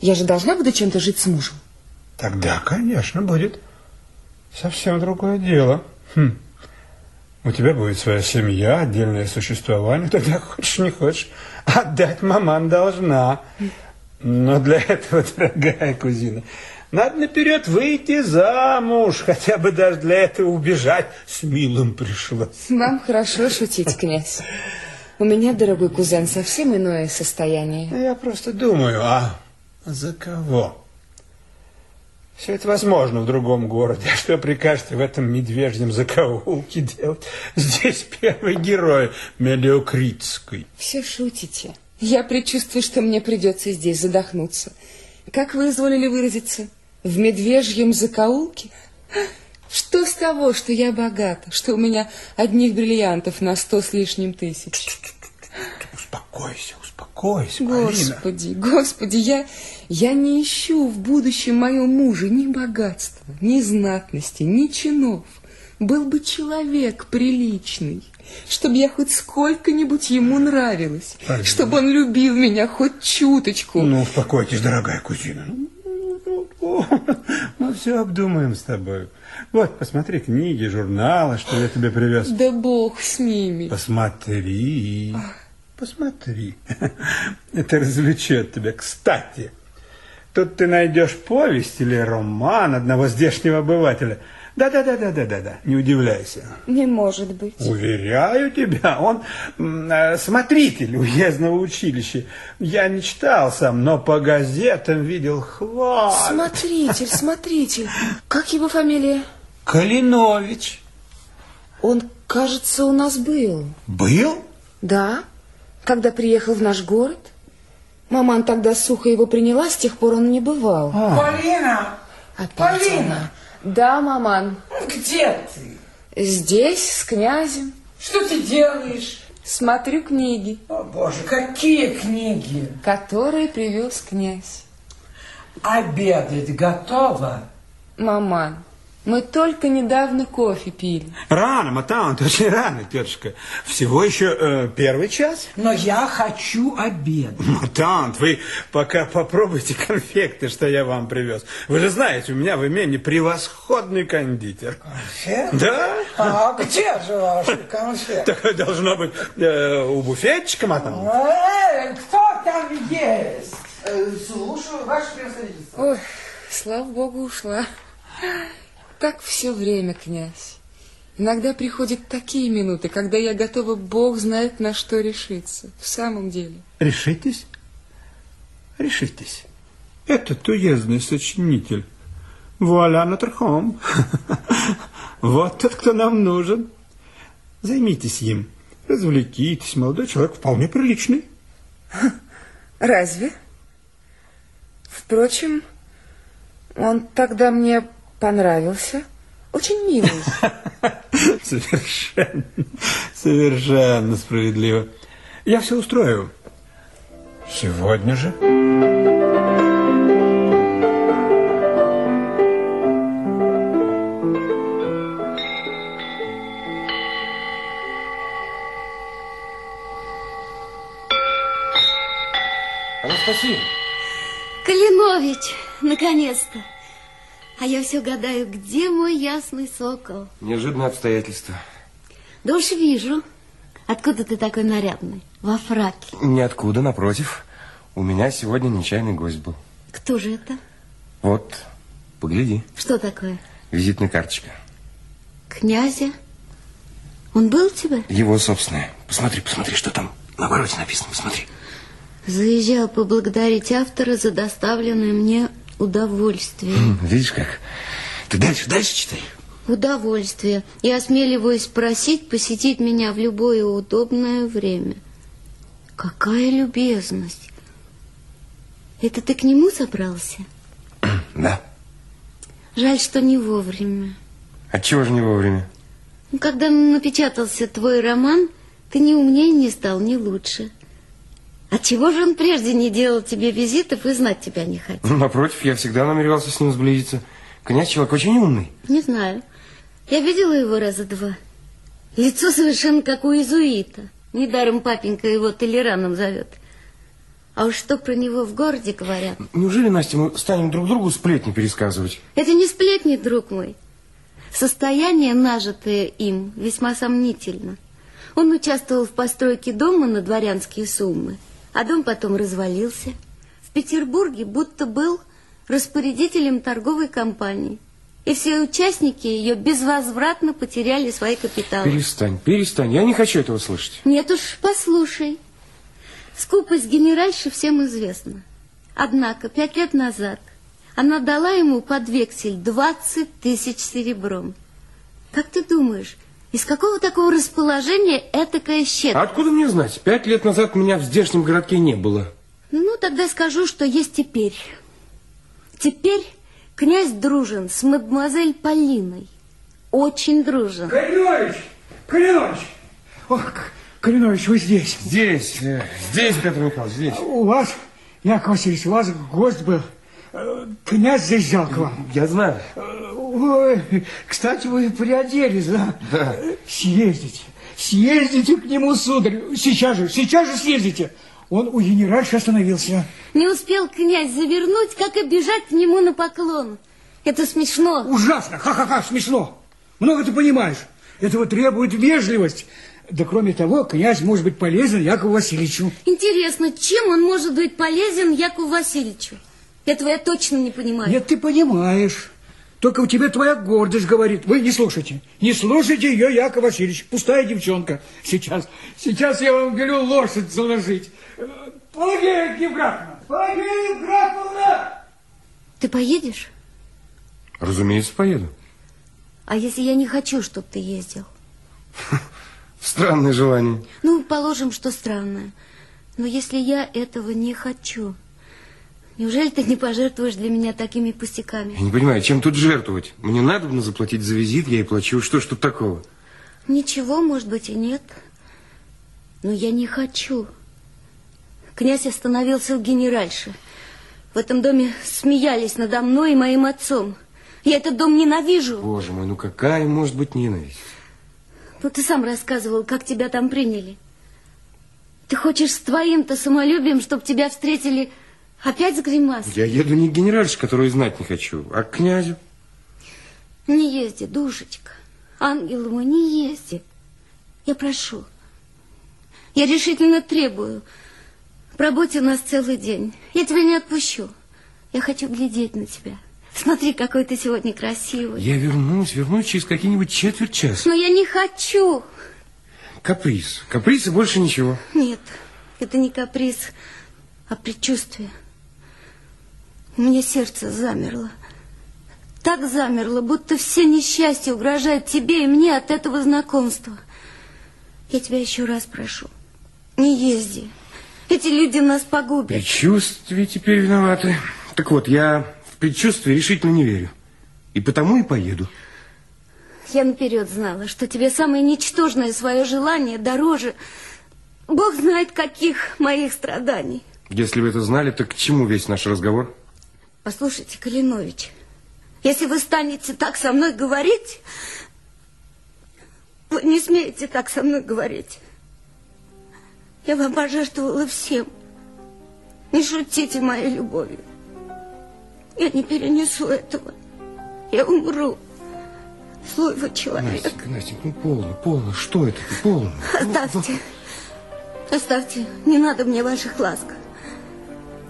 Я же должна буду чем-то жить с мужем. Тогда, конечно, будет совсем другое дело. Хм. У тебя будет своя семья, отдельное существование. Тогда хочешь, не хочешь, отдать маман должна. Но для этого, дорогая кузина, надо наперед выйти замуж, хотя бы даже для этого убежать с милым пришлось. Вам хорошо шутить, князь. У меня, дорогой кузен, совсем иное состояние. Я просто думаю, а за кого? Все это возможно в другом городе. А что прикажете в этом медвежьем закоулке делать? Здесь первый герой Мелиокритской. Все шутите. Я предчувствую, что мне придется здесь задохнуться. Как вы изволили выразиться? В медвежьем закоулке? Что с того, что я богата, что у меня одних бриллиантов на сто с лишним тысяч? Успокойся, успокойся, Господи, Марина. Господи, я, я не ищу в будущем моем муже ни богатства, ни знатности, ни чинов. Был бы человек приличный, чтобы я хоть сколько-нибудь ему нравилась, Марина. чтобы он любил меня хоть чуточку. Ну, успокойтесь, дорогая кузина. Мы все обдумаем с тобой. Вот, посмотри книги, журналы, что я тебе привез. Да бог с ними. Посмотри. Посмотри. Это развлечет тебя. Кстати, тут ты найдешь повесть или роман одного здешнего обывателя. Да-да-да-да-да-да, не удивляйся. Не может быть. Уверяю тебя, он э, смотритель уездного училища. Я не читал сам, но по газетам видел хвал. Смотритель, смотритель. Как его фамилия? Калинович. Он, кажется, у нас был. Был? Да когда приехал в наш город. Маман тогда сухо его приняла, с тех пор он не бывал. А. Полина! Опять Полина! Она. Да, маман. Где ты? Здесь, с князем. Что ты делаешь? Смотрю книги. О, Боже, какие книги? Которые привез князь. Обедать готово? Маман, мы только недавно кофе пили. Рано, Матаунт, очень рано, тетушка. Всего еще э, первый час. Но я хочу обед. Матаунт, вы пока попробуйте конфекты, что я вам привез. Вы же знаете, у меня в имении превосходный кондитер. Конфет? Да. А где же ваши конфеты? Так должно быть э, у буфетчика, Матаунт. Эй, кто там есть? Э, слушаю, ваше превосходительство. Ой, слава богу, ушла. Так все время, князь. Иногда приходят такие минуты, когда я готова, Бог знает, на что решиться. В самом деле. Решитесь? Решитесь. Этот уездный сочинитель. Вуаля Нотр-Хом. Вот тот, кто нам нужен. Займитесь им. Развлекитесь. Молодой человек вполне приличный. Разве? Впрочем, он тогда мне понравился. Очень милый. Совершенно, совершенно справедливо. Я все устрою. Сегодня же. Анастасия! Калинович, наконец-то! А я все гадаю, где мой ясный сокол? Неожиданное обстоятельство. Да уж вижу. Откуда ты такой нарядный? Во фраке. Ниоткуда, напротив. У меня сегодня нечаянный гость был. Кто же это? Вот, погляди. Что такое? Визитная карточка. Князя? Он был у тебя? Его собственное. Посмотри, посмотри, что там на обороте написано. Посмотри. Заезжал поблагодарить автора за доставленное мне удовольствие. Видишь как? Ты дальше, дальше читай. Удовольствие. И осмеливаюсь просить посетить меня в любое удобное время. Какая любезность. Это ты к нему собрался? Да. Жаль, что не вовремя. Отчего же не вовремя? Ну, когда напечатался твой роман, ты ни умнее не стал, ни лучше. Отчего же он прежде не делал тебе визитов и знать тебя не хотел? Ну, напротив, я всегда намеревался с ним сблизиться. Князь человек очень умный. Не знаю. Я видела его раза два. Лицо совершенно как у иезуита. Недаром папенька его Толераном зовет. А уж что про него в городе говорят? Неужели, Настя, мы станем друг другу сплетни пересказывать? Это не сплетни, друг мой. Состояние, нажитое им, весьма сомнительно. Он участвовал в постройке дома на дворянские суммы, а дом потом развалился. В Петербурге будто был распорядителем торговой компании. И все участники ее безвозвратно потеряли свои капиталы. Перестань, перестань, я не хочу этого слышать. Нет уж, послушай. Скупость генеральши всем известна. Однако пять лет назад она дала ему под вексель 20 тысяч серебром. Как ты думаешь, из какого такого расположения этакая щедрость? Откуда мне знать? Пять лет назад меня в здешнем городке не было. Ну, тогда скажу, что есть теперь. Теперь князь дружен с мадемуазель Полиной. Очень дружен. Калинович! Калинович! Ох, Калинович, вы здесь. Здесь, э, здесь, Петр Михайлович, здесь. У вас, Яков Васильевич, у вас гость был. Э, Князь заезжал к вам. Я знаю. Ой, кстати, вы приоделись, да? Да. Съездите, съездите к нему, сударь. Сейчас же, сейчас же съездите. Он у генеральши остановился. Не успел князь завернуть, как и бежать к нему на поклон. Это смешно. Ужасно, ха-ха-ха, смешно. Много ты понимаешь. Этого требует вежливость. Да кроме того, князь может быть полезен Якову Васильевичу. Интересно, чем он может быть полезен Якову Васильевичу? Этого я точно не понимаю. Нет, ты понимаешь. Только у тебя твоя гордость говорит. Вы не слушайте. Не слушайте ее, Яков Васильевич. Пустая девчонка. Сейчас, сейчас я вам велю лошадь заложить. Пелагея Евграфовна! Пелагея Евграфовна! Ты поедешь? Разумеется, поеду. А если я не хочу, чтобы ты ездил? Странное желание. Ну, положим, что странное. Но если я этого не хочу, неужели ты не пожертвуешь для меня такими пустяками? Я не понимаю, чем тут жертвовать? Мне надо бы заплатить за визит, я и плачу. Что ж тут такого? Ничего, может быть, и нет. Но я не хочу. Князь остановился у генеральши. В этом доме смеялись надо мной и моим отцом. Я этот дом ненавижу. Боже мой, ну какая может быть ненависть? Ну, ты сам рассказывал, как тебя там приняли. Ты хочешь с твоим-то самолюбием, чтобы тебя встретили опять с гримасой? Я еду не к генеральше, которую знать не хочу, а к князю. Не езди, душечка. Ангел мой, не езди. Я прошу. Я решительно требую. Пробудь у нас целый день. Я тебя не отпущу. Я хочу глядеть на тебя. Смотри, какой ты сегодня красивый. Я вернусь, вернусь через какие-нибудь четверть часа. Но я не хочу. Каприз. Каприз и больше ничего. Нет, это не каприз, а предчувствие. У меня сердце замерло. Так замерло, будто все несчастья угрожают тебе и мне от этого знакомства. Я тебя еще раз прошу, не езди. Эти люди нас погубят. Предчувствия теперь виноваты. Так вот, я в предчувствие решительно не верю. И потому и поеду. Я наперед знала, что тебе самое ничтожное свое желание дороже... Бог знает, каких моих страданий. Если вы это знали, то к чему весь наш разговор? Послушайте, Калинович, если вы станете так со мной говорить, вы не смеете так со мной говорить. Я вам пожертвовала всем. Не шутите моей любовью. Я не перенесу этого. Я умру. Злой вы человек. Настенька, Настенька, ну полно, полно. Что это ты, полно? Оставьте. Оставьте. Не надо мне ваших ласк.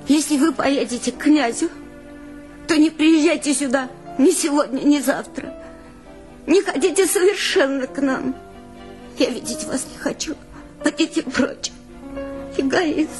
Если вы поедете к князю, то не приезжайте сюда ни сегодня, ни завтра. Не ходите совершенно к нам. Я видеть вас не хочу. Пойдите прочь. Эгоист.